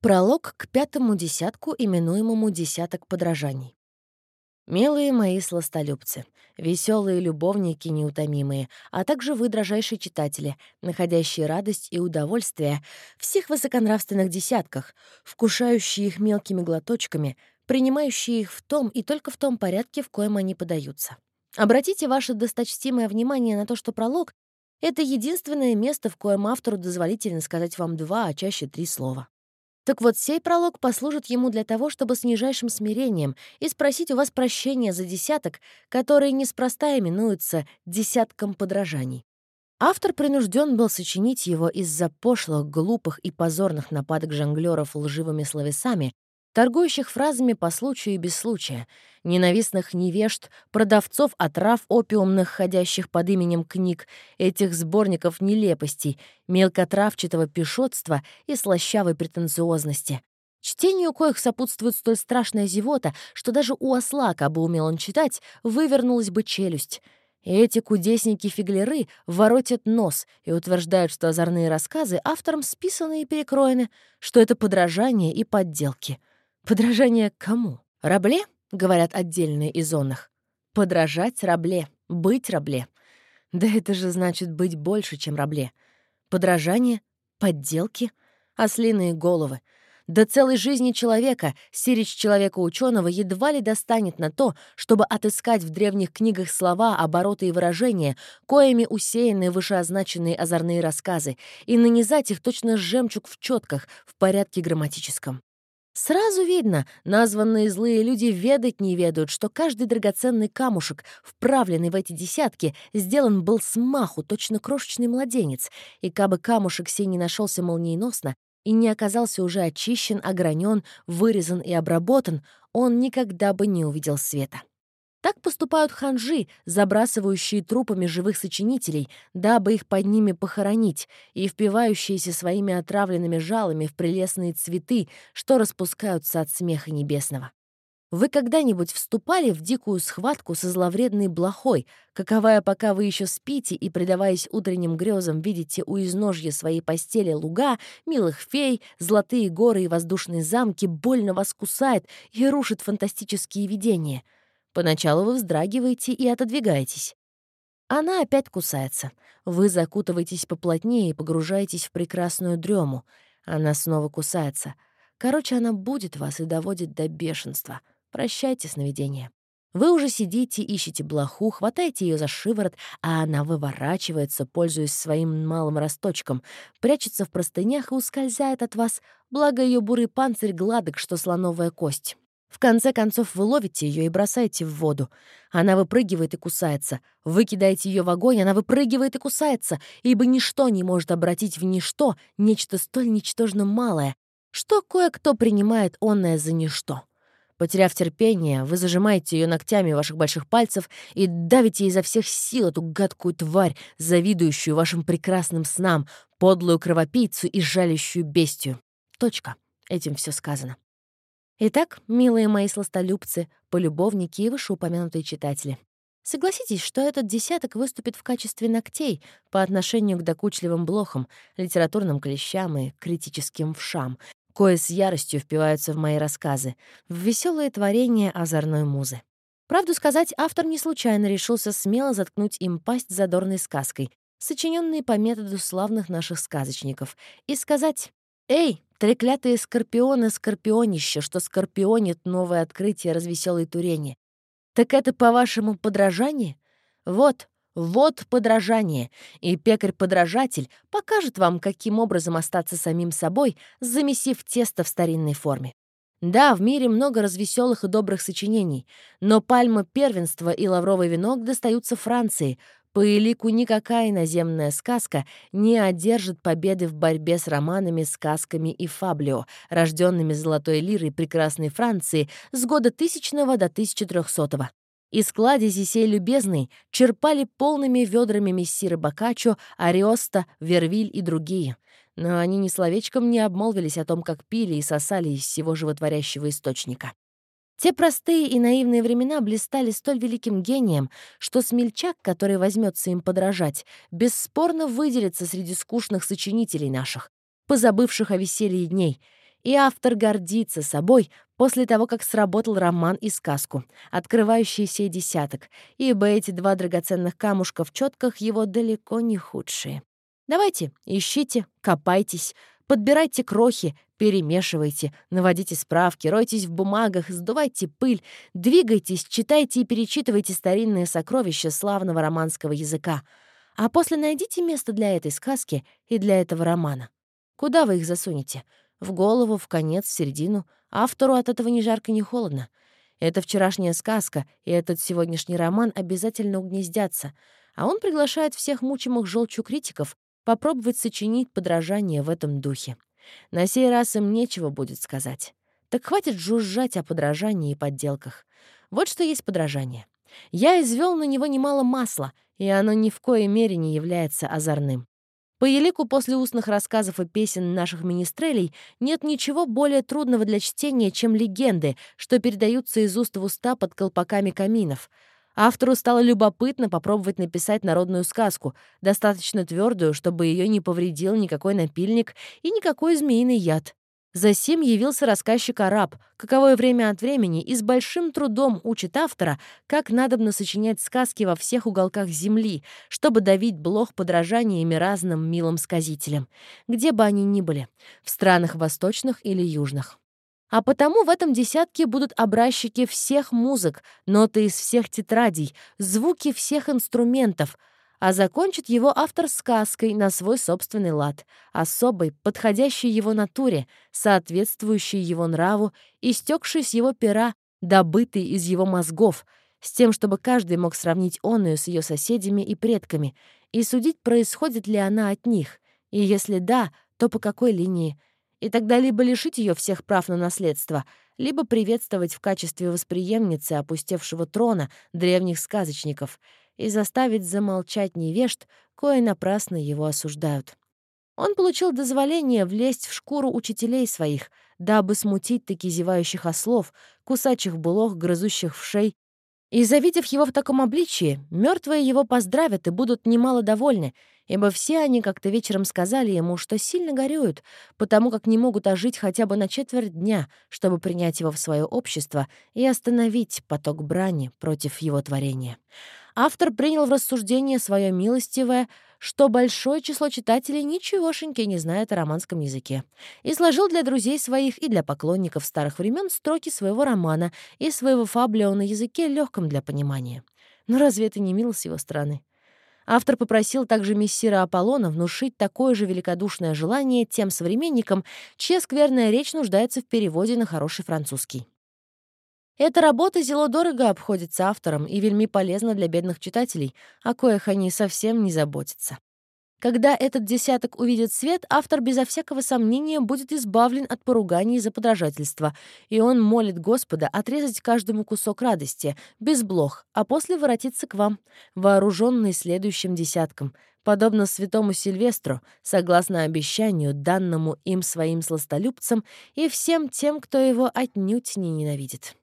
Пролог к пятому десятку, именуемому «Десяток подражаний». Милые мои сластолюбцы, веселые любовники неутомимые, а также вы, дрожайшие читатели, находящие радость и удовольствие в всех высоконравственных десятках, вкушающие их мелкими глоточками, принимающие их в том и только в том порядке, в коем они подаются. Обратите ваше досточтимое внимание на то, что пролог — это единственное место, в коем автору дозволительно сказать вам два, а чаще три слова. Так вот, сей пролог послужит ему для того, чтобы с нижайшим смирением и спросить у вас прощения за десяток, который неспроста именуется «десятком подражаний». Автор принужден был сочинить его из-за пошлых, глупых и позорных нападок жонглёров лживыми словесами, торгующих фразами по случаю и без случая, ненавистных невежд, продавцов отрав опиумных, ходящих под именем книг, этих сборников нелепостей, мелкотравчатого пешотства и слащавой претенциозности. Чтению коих сопутствует столь страшная зевота, что даже у осла, кабы умел он читать, вывернулась бы челюсть. Эти кудесники-фиглеры воротят нос и утверждают, что озорные рассказы автором списаны и перекроены, что это подражание и подделки — Подражание кому? Рабле, говорят отдельные из онных. Подражать рабле, быть рабле. Да это же значит быть больше, чем рабле. Подражание, подделки, ослиные головы. До целой жизни человека, сирич человека ученого едва ли достанет на то, чтобы отыскать в древних книгах слова, обороты и выражения, коими усеяны вышеозначенные озорные рассказы, и нанизать их точно жемчуг в четках в порядке грамматическом. Сразу видно, названные злые люди ведать не ведают, что каждый драгоценный камушек, вправленный в эти десятки, сделан был с маху, точно крошечный младенец, и кабы камушек сей не нашелся молниеносно и не оказался уже очищен, огранен, вырезан и обработан, он никогда бы не увидел света. Так поступают ханжи, забрасывающие трупами живых сочинителей, дабы их под ними похоронить, и впивающиеся своими отравленными жалами в прелестные цветы, что распускаются от смеха небесного. Вы когда-нибудь вступали в дикую схватку со зловредной блохой, каковая, пока вы еще спите и, предаваясь утренним грезам, видите у изножья своей постели луга, милых фей, золотые горы и воздушные замки, больно вас кусает и рушит фантастические видения — Поначалу вы вздрагиваете и отодвигаетесь. Она опять кусается. Вы закутываетесь поплотнее и погружаетесь в прекрасную дрему. Она снова кусается. Короче, она будет вас и доводит до бешенства. Прощайте сновидение. Вы уже сидите, ищете блоху, хватаете ее за шиворот, а она выворачивается, пользуясь своим малым росточком, прячется в простынях и ускользает от вас, благо ее бурый панцирь гладок, что слоновая кость. В конце концов, вы ловите ее и бросаете в воду. Она выпрыгивает и кусается. Вы кидаете ее в огонь, она выпрыгивает и кусается, ибо ничто не может обратить в ничто нечто столь ничтожно малое, что кое-кто принимает онное за ничто. Потеряв терпение, вы зажимаете ее ногтями ваших больших пальцев и давите изо всех сил эту гадкую тварь, завидующую вашим прекрасным снам, подлую кровопийцу и жалящую бестию. Точка. Этим все сказано. Итак, милые мои сластолюбцы, полюбовники и вышеупомянутые читатели, согласитесь, что этот десяток выступит в качестве ногтей по отношению к докучливым блохам, литературным клещам и критическим вшам, кое с яростью впиваются в мои рассказы, в веселые творения озорной музы. Правду сказать, автор не случайно решился смело заткнуть им пасть задорной сказкой, сочиненной по методу славных наших сказочников, и сказать «Эй, треклятые скорпионы-скорпионища, что скорпионит новое открытие развеселой турени. Так это, по-вашему, подражание? Вот, вот подражание, и пекарь-подражатель покажет вам, каким образом остаться самим собой, замесив тесто в старинной форме. Да, в мире много развеселых и добрых сочинений, но пальма первенства и лавровый венок достаются Франции, по элику никакая наземная сказка не одержит победы в борьбе с романами, сказками и фаблио, рожденными золотой лирой прекрасной Франции с года тысячного до 1300-го. Из кладези сей любезной черпали полными ведрами мессиры Бокаччо, Ариоста, Вервиль и другие. Но они ни словечком не обмолвились о том, как пили и сосали из всего животворящего источника. Те простые и наивные времена блистали столь великим гением, что смельчак, который возьмется им подражать, бесспорно выделится среди скучных сочинителей наших, позабывших о веселье дней, И автор гордится собой после того, как сработал роман и сказку, открывающий сей десяток, ибо эти два драгоценных камушка в четках его далеко не худшие. Давайте, ищите, копайтесь, подбирайте крохи, перемешивайте, наводите справки, ройтесь в бумагах, сдувайте пыль, двигайтесь, читайте и перечитывайте старинные сокровища славного романского языка. А после найдите место для этой сказки и для этого романа. Куда вы их засунете? В голову, в конец, в середину. Автору от этого ни жарко, ни холодно. Это вчерашняя сказка, и этот сегодняшний роман обязательно угнездятся. А он приглашает всех мучимых желчью критиков попробовать сочинить подражание в этом духе. На сей раз им нечего будет сказать. Так хватит жужжать о подражании и подделках. Вот что есть подражание. Я извел на него немало масла, и оно ни в коей мере не является озорным. По елику после устных рассказов и песен наших министрелей нет ничего более трудного для чтения, чем легенды, что передаются из уст в уста под колпаками каминов. Автору стало любопытно попробовать написать народную сказку, достаточно твердую, чтобы ее не повредил никакой напильник и никакой змеиный яд. Засим явился рассказчик-араб, каковое время от времени и с большим трудом учит автора, как надобно сочинять сказки во всех уголках земли, чтобы давить блох подражаниями разным милым сказителям, где бы они ни были, в странах восточных или южных. А потому в этом десятке будут образчики всех музык, ноты из всех тетрадей, звуки всех инструментов — а закончит его автор сказкой на свой собственный лад, особой, подходящей его натуре, соответствующей его нраву, истекшей с его пера, добытой из его мозгов, с тем, чтобы каждый мог сравнить онную с ее соседями и предками и судить, происходит ли она от них, и если да, то по какой линии, и тогда либо лишить ее всех прав на наследство, либо приветствовать в качестве восприемницы опустевшего трона древних сказочников — и заставить замолчать невежд, кое напрасно его осуждают. Он получил дозволение влезть в шкуру учителей своих, дабы смутить таки зевающих ослов, кусачих булох, грызущих в шей. И, завидев его в таком обличии, мертвые его поздравят и будут немало довольны, ибо все они как-то вечером сказали ему, что сильно горюют, потому как не могут ожить хотя бы на четверть дня, чтобы принять его в свое общество и остановить поток брани против его творения. Автор принял в рассуждение свое милостивое, что большое число читателей ничегошеньки не знает о романском языке, и сложил для друзей своих и для поклонников старых времен строки своего романа и своего фаблио на языке легком для понимания. Но разве это не мило с его стороны? Автор попросил также мессира Аполлона внушить такое же великодушное желание тем современникам, чья скверная речь нуждается в переводе на хороший французский. Эта работа зело дорого обходится авторам и вельми полезна для бедных читателей, о коих они совсем не заботятся. Когда этот десяток увидит свет, автор безо всякого сомнения будет избавлен от поруганий за подражательство, и он молит Господа отрезать каждому кусок радости, без блох, а после воротиться к вам, вооруженный следующим десятком, подобно святому Сильвестру, согласно обещанию, данному им своим сластолюбцам и всем тем, кто его отнюдь не ненавидит.